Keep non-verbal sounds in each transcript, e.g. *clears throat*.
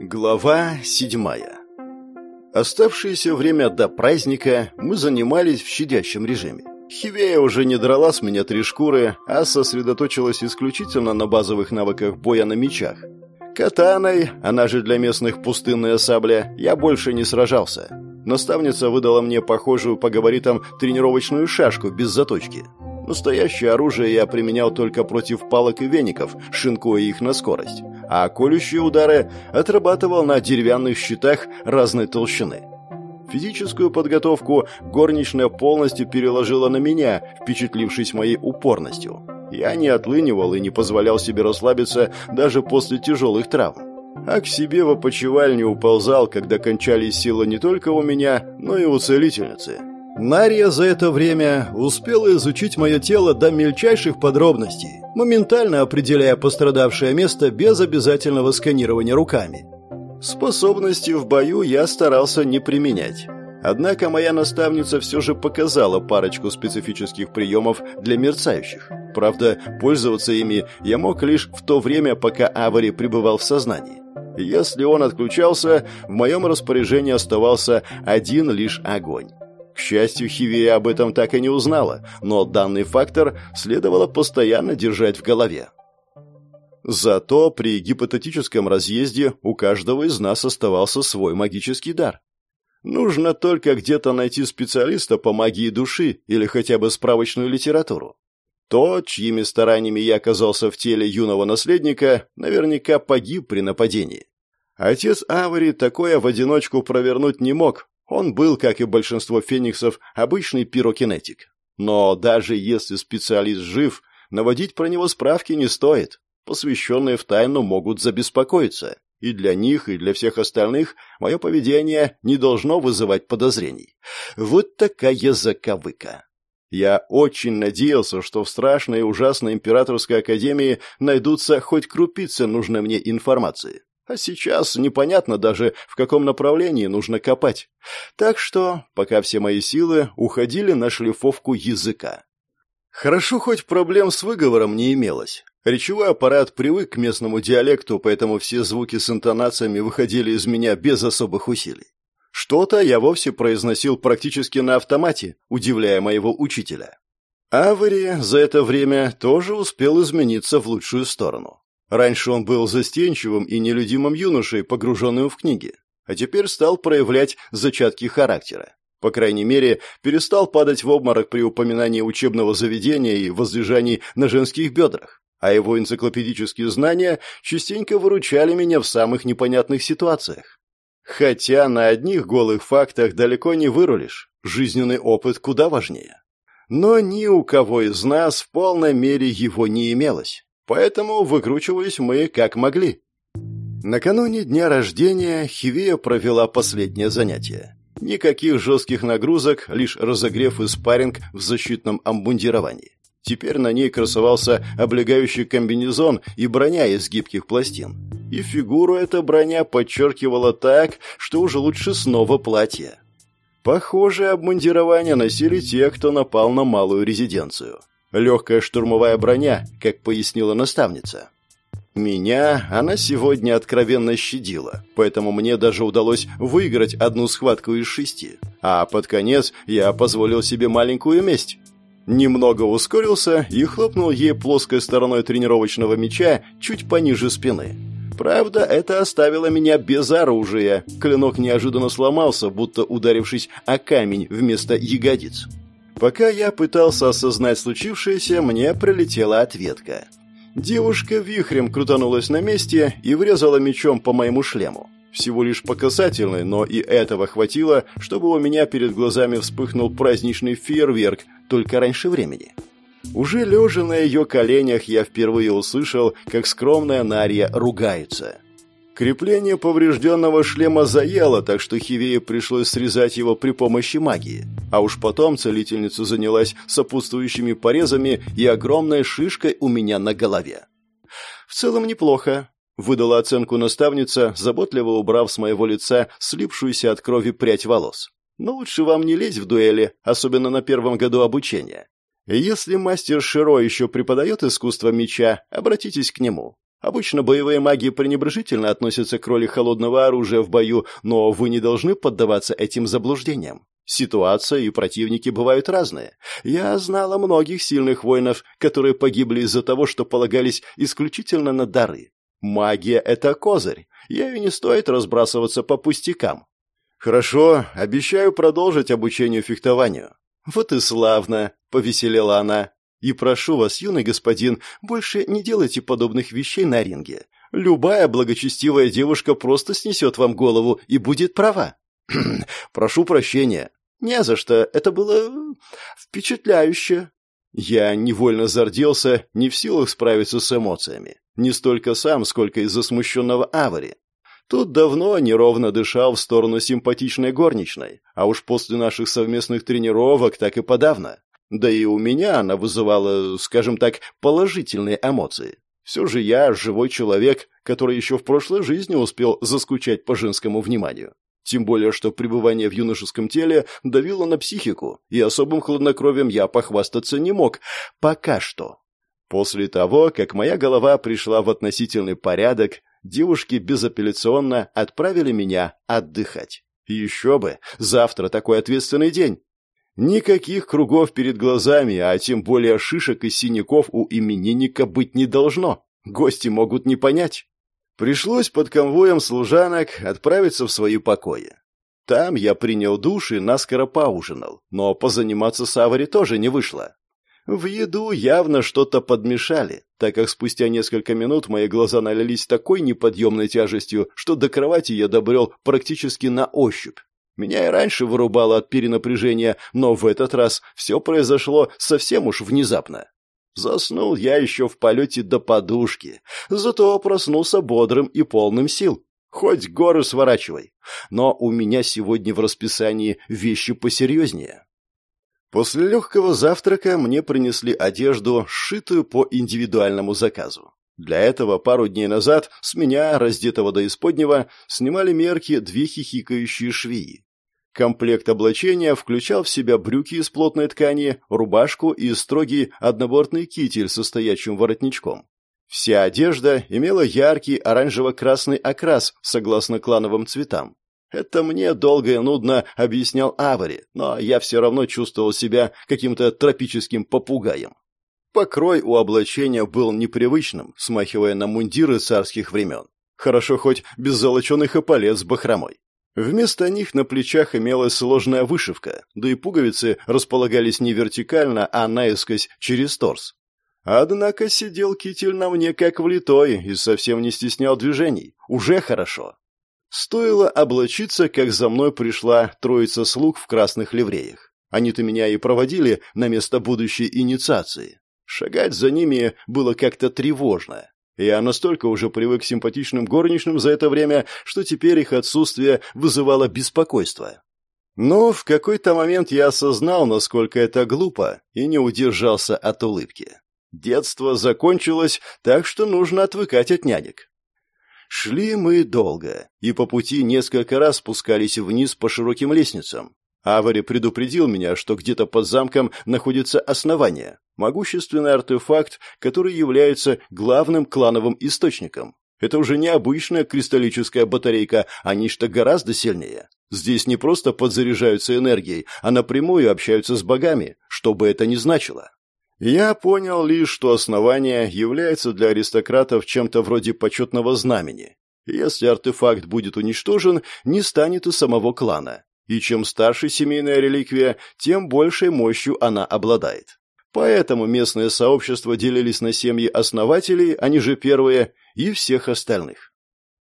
Глава седьмая Оставшееся время до праздника мы занимались в щадящем режиме. Хивея уже не драла с меня три шкуры, а сосредоточилась исключительно на базовых навыках боя на мечах. Катаной, она же для местных пустынная сабля, я больше не сражался. Наставница выдала мне похожую по габаритам тренировочную шашку без заточки. Настоящее оружие я применял только против палок и веников, шинкуя их на скорость, а колющие удары отрабатывал на деревянных щитах разной толщины. Физическую подготовку горничная полностью переложила на меня, впечатлившись моей упорностью. Я не отлынивал и не позволял себе расслабиться даже после тяжелых травм. А к себе в опочивальню уползал, когда кончались силы не только у меня, но и у целительницы. Нария за это время успела изучить мое тело до мельчайших подробностей, моментально определяя пострадавшее место без обязательного сканирования руками. Способности в бою я старался не применять. Однако моя наставница все же показала парочку специфических приемов для мерцающих. Правда, пользоваться ими я мог лишь в то время, пока Авари пребывал в сознании. Если он отключался, в моем распоряжении оставался один лишь огонь. К счастью, Хивия об этом так и не узнала, но данный фактор следовало постоянно держать в голове. Зато при гипотетическом разъезде у каждого из нас оставался свой магический дар. Нужно только где-то найти специалиста по магии души или хотя бы справочную литературу. Тот, чьими стараниями я оказался в теле юного наследника, наверняка погиб при нападении. Отец Авари такое в одиночку провернуть не мог, он был, как и большинство фениксов, обычный пирокинетик. Но даже если специалист жив, наводить про него справки не стоит. Посвященные в тайну могут забеспокоиться. И для них, и для всех остальных мое поведение не должно вызывать подозрений. Вот такая заковыка. Я очень надеялся, что в страшной и ужасной императорской академии найдутся хоть крупицы нужной мне информации. А сейчас непонятно даже, в каком направлении нужно копать. Так что пока все мои силы уходили на шлифовку языка. Хорошо, хоть проблем с выговором не имелось. Речевой аппарат привык к местному диалекту, поэтому все звуки с интонациями выходили из меня без особых усилий. Что-то я вовсе произносил практически на автомате, удивляя моего учителя. Авари за это время тоже успел измениться в лучшую сторону. Раньше он был застенчивым и нелюдимым юношей, погруженным в книги, а теперь стал проявлять зачатки характера. По крайней мере, перестал падать в обморок при упоминании учебного заведения и возлежании на женских бедрах, а его энциклопедические знания частенько выручали меня в самых непонятных ситуациях. Хотя на одних голых фактах далеко не вырулишь, жизненный опыт куда важнее. Но ни у кого из нас в полной мере его не имелось. Поэтому выкручивались мы как могли. Накануне дня рождения Хивия провела последнее занятие. Никаких жестких нагрузок, лишь разогрев и спарринг в защитном амбундировании. Теперь на ней красовался облегающий комбинезон и броня из гибких пластин. И фигуру эта броня подчеркивала так, что уже лучше снова платье. Похожее обмундирование носили те, кто напал на малую резиденцию. Легкая штурмовая броня, как пояснила наставница. Меня она сегодня откровенно щадила, поэтому мне даже удалось выиграть одну схватку из шести. А под конец я позволил себе маленькую месть. Немного ускорился и хлопнул ей плоской стороной тренировочного меча чуть пониже спины. Правда, это оставило меня без оружия. Клинок неожиданно сломался, будто ударившись о камень вместо ягодиц. Пока я пытался осознать случившееся, мне прилетела ответка. Девушка вихрем крутанулась на месте и врезала мечом по моему шлему. Всего лишь по касательной, но и этого хватило, чтобы у меня перед глазами вспыхнул праздничный фейерверк, только раньше времени. Уже лежа на ее коленях, я впервые услышал, как скромная Нарья ругается. Крепление поврежденного шлема заело, так что Хивее пришлось срезать его при помощи магии. А уж потом целительница занялась сопутствующими порезами и огромной шишкой у меня на голове. «В целом неплохо», — выдала оценку наставница, заботливо убрав с моего лица слипшуюся от крови прядь волос. «Но лучше вам не лезть в дуэли, особенно на первом году обучения. Если мастер Широ еще преподает искусство меча, обратитесь к нему. Обычно боевые маги пренебрежительно относятся к роли холодного оружия в бою, но вы не должны поддаваться этим заблуждениям. Ситуация и противники бывают разные. Я знала многих сильных воинов, которые погибли из-за того, что полагались исключительно на дары. Магия — это козырь. Ею не стоит разбрасываться по пустякам. Хорошо, обещаю продолжить обучение фехтованию. Вот и славно, повеселела она. И прошу вас, юный господин, больше не делайте подобных вещей на ринге. Любая благочестивая девушка просто снесет вам голову и будет права. *clears throat* Прошу прощения. Не за что, это было впечатляюще. Я невольно зарделся, не в силах справиться с эмоциями. Не столько сам, сколько из-за смущенного Авари. Тут давно неровно дышал в сторону симпатичной горничной, а уж после наших совместных тренировок так и подавно. Да и у меня она вызывала, скажем так, положительные эмоции. Все же я живой человек, который еще в прошлой жизни успел заскучать по женскому вниманию. Тем более, что пребывание в юношеском теле давило на психику, и особым хладнокровием я похвастаться не мог. Пока что. После того, как моя голова пришла в относительный порядок, девушки безапелляционно отправили меня отдыхать. Еще бы, завтра такой ответственный день. Никаких кругов перед глазами, а тем более шишек и синяков у именинника быть не должно. Гости могут не понять. Пришлось под конвоем служанок отправиться в свои покои. Там я принял душ и наскоро поужинал, но позаниматься с Авари тоже не вышло. В еду явно что-то подмешали, так как спустя несколько минут мои глаза налились такой неподъемной тяжестью, что до кровати я добрел практически на ощупь. Меня и раньше вырубало от перенапряжения, но в этот раз все произошло совсем уж внезапно. Заснул я еще в полете до подушки, зато проснулся бодрым и полным сил. Хоть горы сворачивай. Но у меня сегодня в расписании вещи посерьезнее. После легкого завтрака мне принесли одежду, сшитую по индивидуальному заказу. Для этого пару дней назад с меня, раздетого до исподнего, снимали мерки две хихикающие швеи. Комплект облачения включал в себя брюки из плотной ткани, рубашку и строгий однобортный китель со стоячим воротничком. Вся одежда имела яркий оранжево-красный окрас согласно клановым цветам. Это мне долго и нудно объяснял Авари, но я все равно чувствовал себя каким-то тропическим попугаем. Покрой у облачения был непривычным, смахивая на мундиры царских времен. Хорошо хоть без золоченых эполет с бахромой. Вместо них на плечах имелась сложная вышивка, да и пуговицы располагались не вертикально, а наискось через торс. Однако сидел китель на мне как влитой и совсем не стеснял движений. Уже хорошо. Стоило облачиться, как за мной пришла троица слуг в красных ливреях. Они-то меня и проводили на место будущей инициации. Шагать за ними было как-то тревожно. Я настолько уже привык к симпатичным горничным за это время, что теперь их отсутствие вызывало беспокойство. Но в какой-то момент я осознал, насколько это глупо, и не удержался от улыбки. Детство закончилось, так что нужно отвыкать от нянек. Шли мы долго, и по пути несколько раз спускались вниз по широким лестницам. Авари предупредил меня, что где-то под замком находится основание, могущественный артефакт, который является главным клановым источником. Это уже не обычная кристаллическая батарейка, а нечто гораздо сильнее. Здесь не просто подзаряжаются энергией, а напрямую общаются с богами, что бы это ни значило. Я понял лишь, что основание является для аристократов чем-то вроде почетного знамени. Если артефакт будет уничтожен, не станет и самого клана. И чем старше семейная реликвия, тем большей мощью она обладает. Поэтому местное сообщество делились на семьи основателей, они же первые, и всех остальных.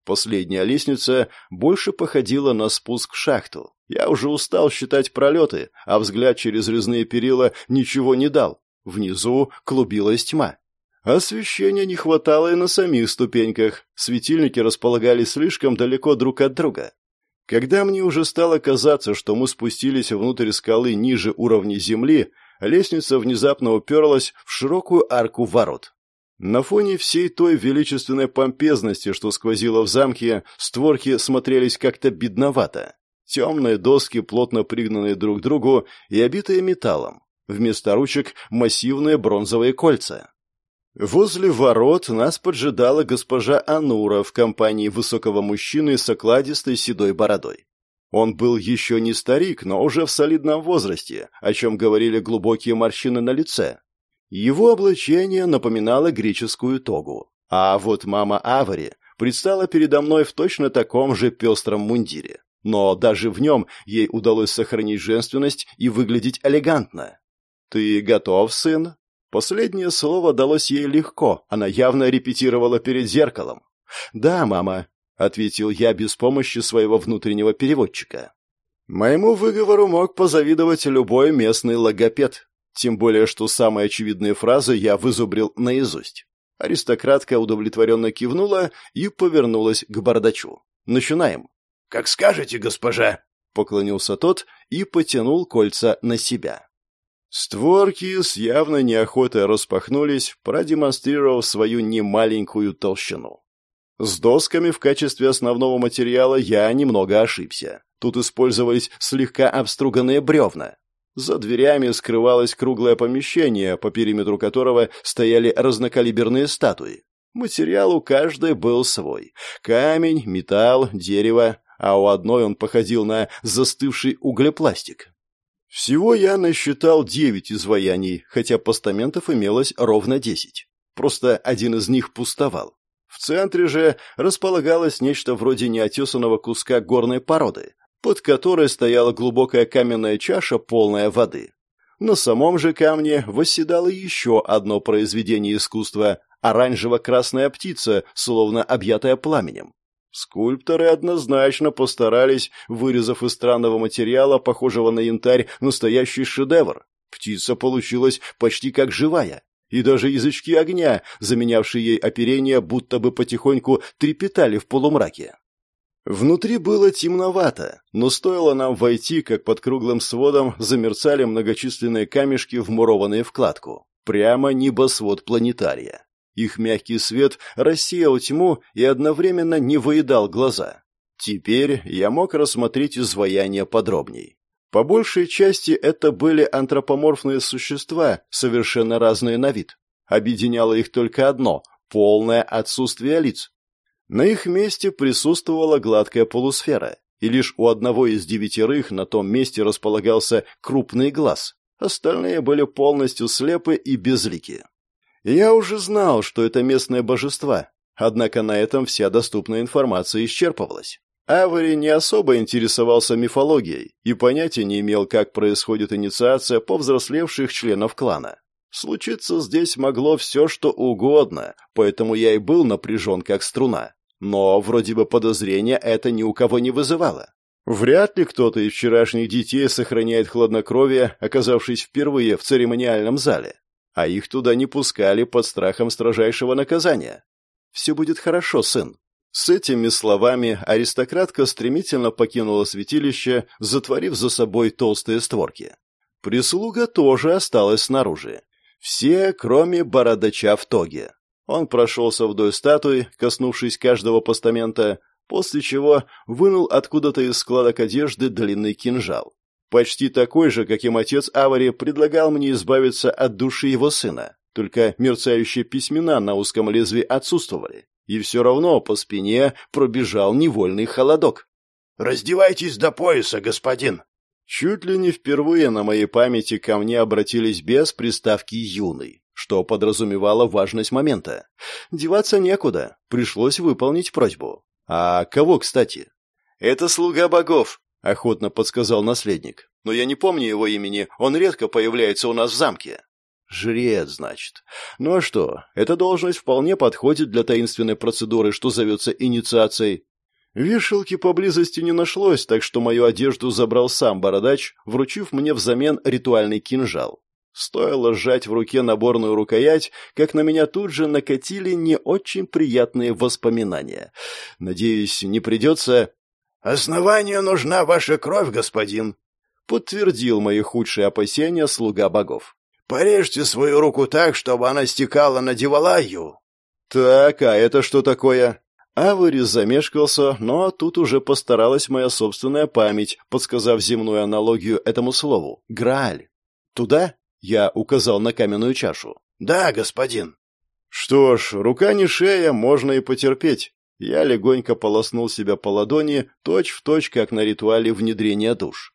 Последняя лестница больше походила на спуск в шахту. Я уже устал считать пролеты, а взгляд через резные перила ничего не дал. Внизу клубилась тьма. Освещения не хватало и на самих ступеньках. Светильники располагались слишком далеко друг от друга. Когда мне уже стало казаться, что мы спустились внутрь скалы ниже уровня земли, лестница внезапно уперлась в широкую арку ворот. На фоне всей той величественной помпезности, что сквозило в замке, створки смотрелись как-то бедновато. Темные доски, плотно пригнанные друг к другу и обитые металлом. Вместо ручек массивные бронзовые кольца. Возле ворот нас поджидала госпожа Анура в компании высокого мужчины с окладистой седой бородой. Он был еще не старик, но уже в солидном возрасте, о чем говорили глубокие морщины на лице. Его облачение напоминало греческую тогу. А вот мама Авари предстала передо мной в точно таком же пестром мундире. Но даже в нем ей удалось сохранить женственность и выглядеть элегантно. «Ты готов, сын?» Последнее слово далось ей легко, она явно репетировала перед зеркалом. «Да, мама», — ответил я без помощи своего внутреннего переводчика. Моему выговору мог позавидовать любой местный логопед, тем более что самые очевидные фразы я вызубрил наизусть. Аристократка удовлетворенно кивнула и повернулась к бардачу. «Начинаем». «Как скажете, госпожа», — поклонился тот и потянул кольца на себя. Створки с явной неохотой распахнулись, продемонстрировав свою немаленькую толщину. С досками в качестве основного материала я немного ошибся. Тут использовались слегка обструганные бревна. За дверями скрывалось круглое помещение, по периметру которого стояли разнокалиберные статуи. Материал у каждой был свой. Камень, металл, дерево, а у одной он походил на застывший углепластик. Всего я насчитал девять изваяний, хотя постаментов имелось ровно десять. Просто один из них пустовал. В центре же располагалось нечто вроде неотесанного куска горной породы, под которой стояла глубокая каменная чаша, полная воды. На самом же камне восседало еще одно произведение искусства – оранжево-красная птица, словно объятая пламенем. Скульпторы однозначно постарались, вырезав из странного материала, похожего на янтарь, настоящий шедевр. Птица получилась почти как живая, и даже язычки огня, заменявшие ей оперение, будто бы потихоньку трепетали в полумраке. Внутри было темновато, но стоило нам войти, как под круглым сводом замерцали многочисленные камешки, вмурованные в кладку. Прямо небосвод планетария. Их мягкий свет рассеял тьму и одновременно не выедал глаза. Теперь я мог рассмотреть изваяние подробней. По большей части это были антропоморфные существа, совершенно разные на вид. Объединяло их только одно – полное отсутствие лиц. На их месте присутствовала гладкая полусфера, и лишь у одного из девятерых на том месте располагался крупный глаз. Остальные были полностью слепы и безлики. Я уже знал, что это местные божества, однако на этом вся доступная информация исчерпывалась. Авари не особо интересовался мифологией и понятия не имел, как происходит инициация повзрослевших членов клана. Случиться здесь могло все, что угодно, поэтому я и был напряжен, как струна. Но вроде бы подозрения это ни у кого не вызывало. Вряд ли кто-то из вчерашних детей сохраняет хладнокровие, оказавшись впервые в церемониальном зале а их туда не пускали под страхом строжайшего наказания. «Все будет хорошо, сын». С этими словами аристократка стремительно покинула святилище, затворив за собой толстые створки. Прислуга тоже осталась снаружи. Все, кроме бородача в тоге. Он прошелся вдоль статуи, коснувшись каждого постамента, после чего вынул откуда-то из складок одежды длинный кинжал. Почти такой же, каким отец Авари предлагал мне избавиться от души его сына. Только мерцающие письмена на узком лезвии отсутствовали. И все равно по спине пробежал невольный холодок. «Раздевайтесь до пояса, господин!» Чуть ли не впервые на моей памяти ко мне обратились без приставки «юный», что подразумевало важность момента. Деваться некуда, пришлось выполнить просьбу. А кого, кстати? «Это слуга богов», охотно подсказал наследник. Но я не помню его имени, он редко появляется у нас в замке. Жрец, значит. Ну а что, эта должность вполне подходит для таинственной процедуры, что зовется инициацией. Вешалки поблизости не нашлось, так что мою одежду забрал сам бородач, вручив мне взамен ритуальный кинжал. Стоило сжать в руке наборную рукоять, как на меня тут же накатили не очень приятные воспоминания. Надеюсь, не придется... «Основанию нужна ваша кровь, господин», — подтвердил мои худшие опасения слуга богов. «Порежьте свою руку так, чтобы она стекала на Девалаю». «Так, а это что такое?» Аварис замешкался, но тут уже постаралась моя собственная память, подсказав земную аналогию этому слову. «Грааль». «Туда?» — я указал на каменную чашу. «Да, господин». Что ж, рука не шея, можно и потерпеть. Я легонько полоснул себя по ладони, точь-в-точь, точь, как на ритуале внедрения душ.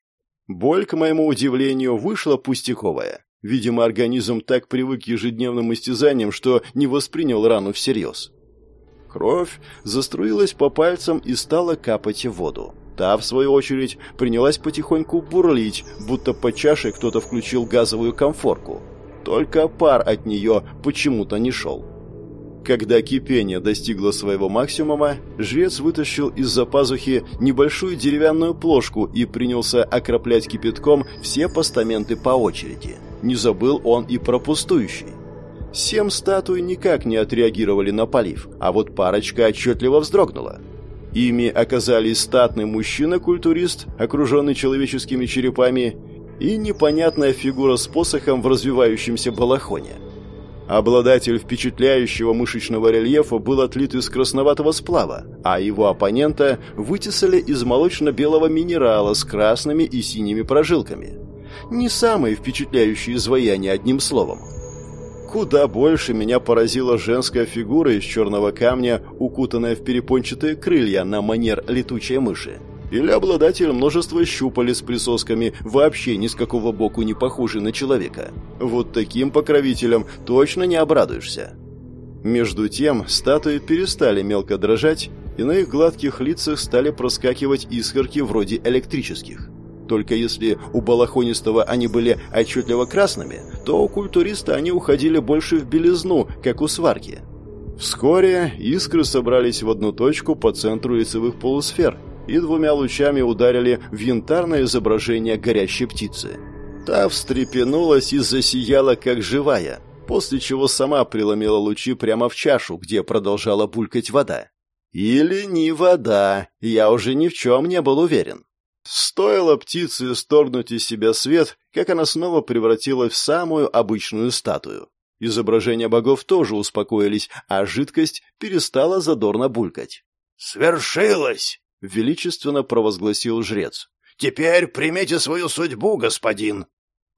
Боль, к моему удивлению, вышла пустяковая. Видимо, организм так привык к ежедневным истязаниям, что не воспринял рану всерьез. Кровь заструилась по пальцам и стала капать в воду. Та, в свою очередь, принялась потихоньку бурлить, будто по чаше кто-то включил газовую комфорку. Только пар от нее почему-то не шел. Когда кипение достигло своего максимума, жрец вытащил из-за пазухи небольшую деревянную плошку и принялся окроплять кипятком все постаменты по очереди. Не забыл он и про пустующий. Семь статуй никак не отреагировали на полив, а вот парочка отчетливо вздрогнула. Ими оказались статный мужчина-культурист, окруженный человеческими черепами, и непонятная фигура с посохом в развивающемся балахоне. Обладатель впечатляющего мышечного рельефа был отлит из красноватого сплава, а его оппонента вытесали из молочно-белого минерала с красными и синими прожилками. Не самые впечатляющие изваяния, одним словом. Куда больше меня поразила женская фигура из черного камня, укутанная в перепончатые крылья на манер летучей мыши или обладатель множества щупалец с присосками, вообще ни с какого боку не похожий на человека. Вот таким покровителям точно не обрадуешься. Между тем статуи перестали мелко дрожать, и на их гладких лицах стали проскакивать искорки вроде электрических. Только если у балахонистого они были отчетливо красными, то у культуриста они уходили больше в белизну, как у сварки. Вскоре искры собрались в одну точку по ценру лицевых полусфер и двумя лучами ударили в янтарное изображение горящей птицы. Та встрепенулась и засияла, как живая, после чего сама преломила лучи прямо в чашу, где продолжала булькать вода. Или не вода, я уже ни в чем не был уверен. Стоило птице сторгнуть из себя свет, как она снова превратилась в самую обычную статую. Изображения богов тоже успокоились, а жидкость перестала задорно булькать. «Свершилось!» — величественно провозгласил жрец. «Теперь примите свою судьбу, господин!»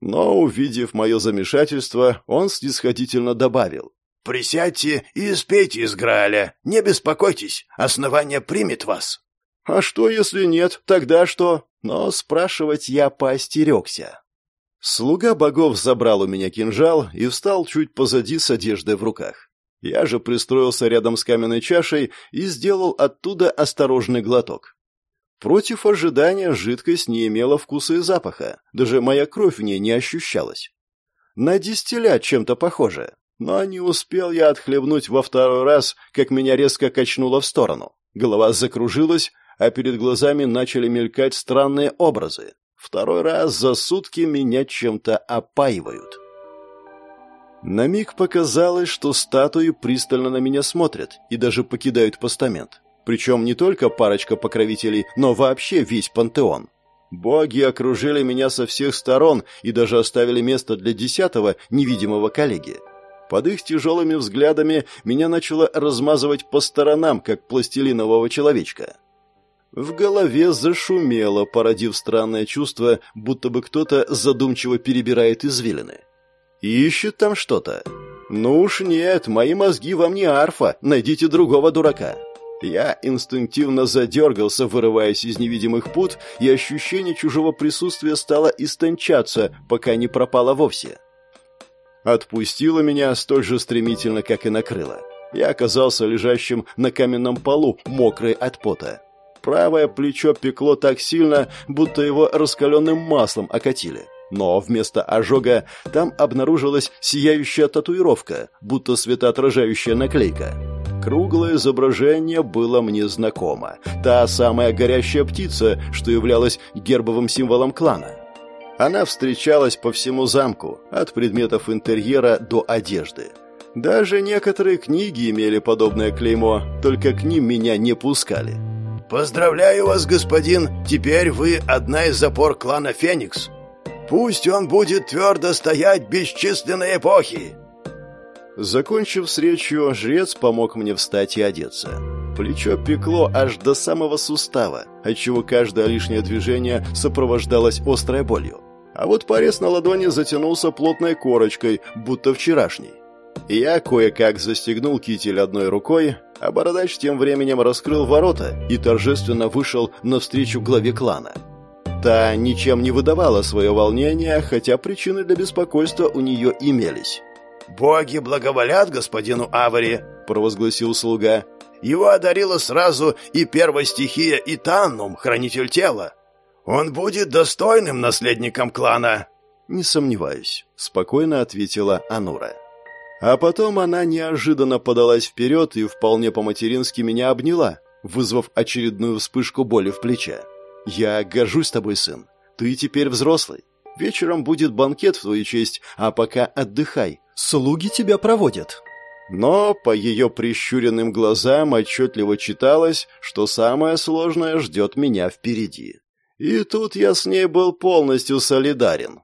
Но, увидев мое замешательство, он снисходительно добавил. «Присядьте и спейте из Грааля. Не беспокойтесь, основание примет вас». «А что, если нет? Тогда что?» Но спрашивать я поостерегся. Слуга богов забрал у меня кинжал и встал чуть позади с одеждой в руках. Я же пристроился рядом с каменной чашей и сделал оттуда осторожный глоток. Против ожидания жидкость не имела вкуса и запаха, даже моя кровь в ней не ощущалась. На дистиллят чем-то похоже, но не успел я отхлебнуть во второй раз, как меня резко качнуло в сторону. Голова закружилась, а перед глазами начали мелькать странные образы. Второй раз за сутки меня чем-то опаивают. На миг показалось, что статуи пристально на меня смотрят и даже покидают постамент. Причем не только парочка покровителей, но вообще весь пантеон. Боги окружили меня со всех сторон и даже оставили место для десятого невидимого коллеги. Под их тяжелыми взглядами меня начало размазывать по сторонам, как пластилинового человечка. В голове зашумело, породив странное чувство, будто бы кто-то задумчиво перебирает извилины. Ищет там что-то. Ну уж нет, мои мозги вам не арфа, найдите другого дурака. Я инстинктивно задергался, вырываясь из невидимых пут, и ощущение чужого присутствия стало истончаться, пока не пропало вовсе. Отпустило меня столь же стремительно, как и накрыло. Я оказался лежащим на каменном полу, мокрый от пота. Правое плечо пекло так сильно, будто его раскаленным маслом окатили. Но вместо ожога там обнаружилась сияющая татуировка, будто светоотражающая наклейка. Круглое изображение было мне знакомо. Та самая горящая птица, что являлась гербовым символом клана. Она встречалась по всему замку, от предметов интерьера до одежды. Даже некоторые книги имели подобное клеймо, только к ним меня не пускали. «Поздравляю вас, господин! Теперь вы одна из запор клана Феникс!» Пусть он будет твердо стоять бесчисленные эпохи!» Закончив с речью, жрец помог мне встать и одеться. Плечо пекло аж до самого сустава, отчего каждое лишнее движение сопровождалось острой болью. А вот порез на ладони затянулся плотной корочкой, будто вчерашний. Я кое-как застегнул китель одной рукой, а бородач тем временем раскрыл ворота и торжественно вышел навстречу главе клана. Та ничем не выдавала свое волнение, хотя причины для беспокойства у нее имелись. «Боги благоволят господину Авари», — провозгласил слуга. «Его одарила сразу и первая стихия, и Таннум, хранитель тела. Он будет достойным наследником клана». «Не сомневаюсь», — спокойно ответила Анура. А потом она неожиданно подалась вперед и вполне по-матерински меня обняла, вызвав очередную вспышку боли в плече. «Я горжусь тобой, сын. Ты теперь взрослый. Вечером будет банкет в твою честь, а пока отдыхай. Слуги тебя проводят». Но по ее прищуренным глазам отчетливо читалось, что самое сложное ждет меня впереди. И тут я с ней был полностью солидарен.